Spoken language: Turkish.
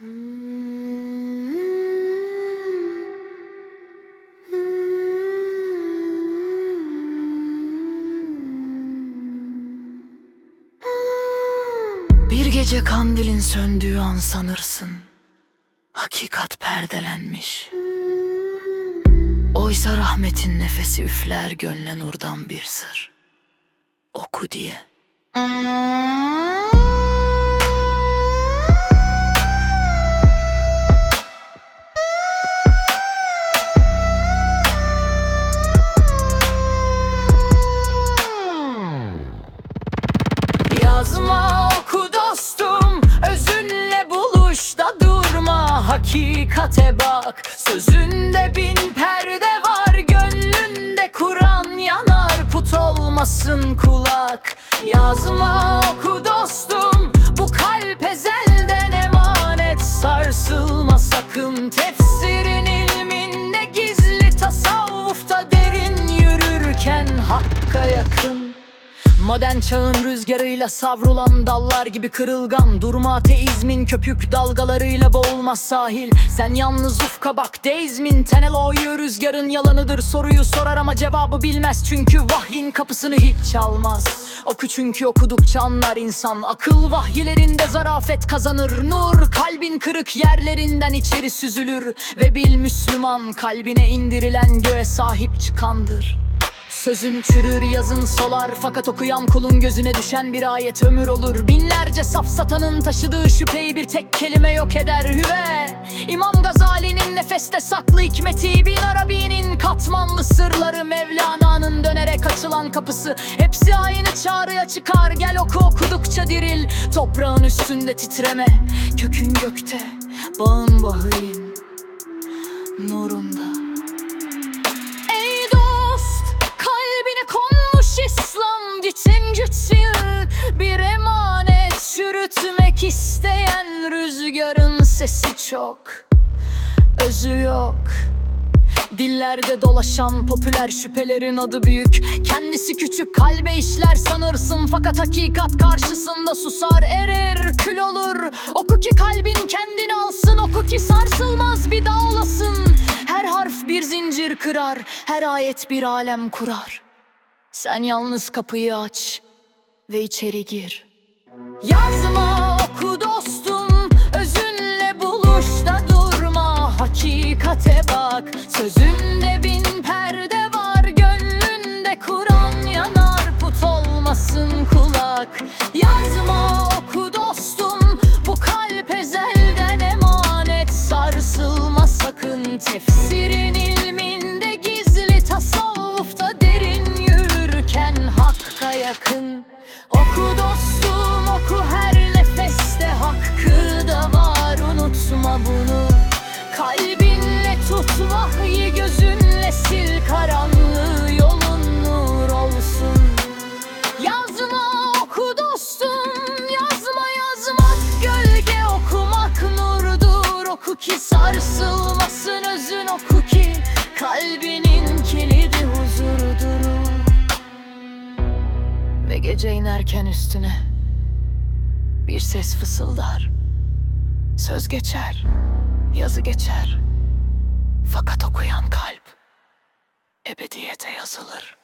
Bir gece kandilin söndüğü an sanırsın. Hakikat perdelenmiş. Oysa rahmetin nefesi üfler gönle nurdan bir sır. Oku diye Hakikate bak. Sözünde bin perde var Gönlünde Kur'an yanar. Put olmasın kulak. Yazma oku dostum Bu kalp ezelden emanet. Sarsılma sakın Tefsirin ilminde gizli Tasavvufta derin yürürken Hakka yakın Modern çağın rüzgarıyla savrulan dallar gibi kırılgan. Durma ateizmin köpük dalgalarıyla boğulmaz sahil. Sen yalnız ufka bak deizmin tenel oyu rüzgarın yalanıdır. Soruyu sorar ama cevabı bilmez. Çünkü vahyin kapısını hiç çalmaz. Oku çünkü okudukça anlar insan. Akıl vahyilerinde zarafet kazanır. Nur kalbin kırık yerlerinden içeri süzülür. Ve bil Müslüman kalbine indirilen göğe sahip çıkandır Sözün çürür yazın solar. Fakat okuyan kulun gözüne düşen bir ayet ömür olur. Binlerce safsatanın taşıdığı şüpheyi bir tek kelime yok eder. Hüve! İmam Gazali'nin nefeste saklı hikmeti İbn Arabi'nin katmanlı sırları. Mevlana'nın dönerek açılan kapısı. Hepsi aynı çağrıya çıkar. Gel oku okudukça diril. Toprağın üstünde titreme. Kökün gökte Bağın bahrin Nurunda sesi çok Özü yok. Dillerde dolaşan popüler şüphelerin adı büyük. Kendisi küçük kalbe işler sanırsın. Fakat hakikat karşısında susar erir kül olur. Oku ki kalbin kendini alsın Oku ki sarsılmaz bir dağ olasın Her harf bir zincir kırar Her ayet bir alem kurar. Sen yalnız kapıyı aç Ve içeri gir. Yazma oku Kur'an yanar Put olmasın kulak. Yazma oku dostum Bu kalp ezelden emanet. Sarsılma sakın Tefsirin ilminde gizli Tasavvufta derin yürürken Hakka yakın. Oku dostum ki sarsılmasın özün oku ki Kalbinin kilidi huzurdur. Ve gece inerken üstüne Bir ses fısıldar. Söz geçer Yazı geçer. Fakat okuyan kalp Ebediyete yazılır